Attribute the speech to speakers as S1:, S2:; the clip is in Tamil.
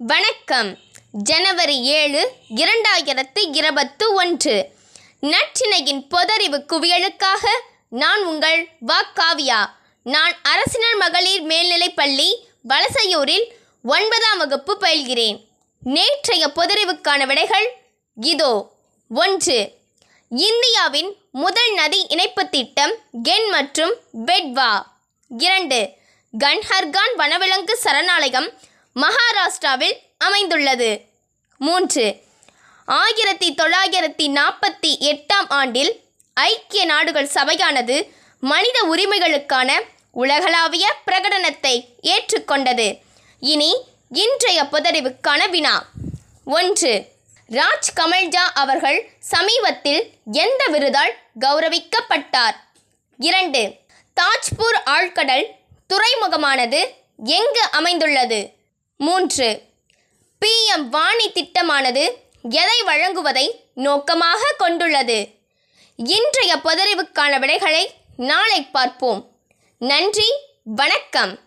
S1: வணக்கம். ஜனவரி ஏழு இரண்டாயிரத்து இருபத்து ஒன்று. நற்றினையின் பொதறிவு குவியலுக்காக நான் உங்கள் வாக்காவியா? காவியா நான் அரசினர் மகளிர் மேல்நிலைப்பள்ளி வலசையூரில் ஒன்பதாம் வகுப்பு பயில்கிறேன். நேற்றைய பொதறிவுக்கான விடைகள் இதோ ஒன்று. இந்தியாவின் முதல் நதி இணைப்பு திட்டம் கென் மற்றும் பெட்வா. இரண்டு. கன்ஹர்கான் வனவிலங்கு சரணாலயம் மகாராஷ்டிராவில் அமைந்துள்ளது. மூன்று ஆயிரத்தி தொள்ளாயிரத்தி நாற்பத்தி எட்டாம் ஆண்டில் ஐக்கிய நாடுகள் சபையானது மனித உரிமைகளுக்கான உலகளாவிய பிரகடனத்தை ஏற்றுக்கொண்டது. இனி இன்றைய புதறிவுக்கான வினா. ஒன்று ராஜ் கமல்ஜா அவர்கள் சமீபத்தில் எந்த விருதால் கௌரவிக்கப்பட்டார்? இரண்டு தாஜ்பூர் ஆழ்கடல் துறைமுகமானது எங்கு அமைந்துள்ளது? மூன்று. பிஎம் வாணி திட்டமானது எதை வழங்குவதை நோக்கமாக கொண்டுள்ளது. இன்றைய புதறிவுக்கான விடைகளை நாளை பார்ப்போம். நன்றி வணக்கம்.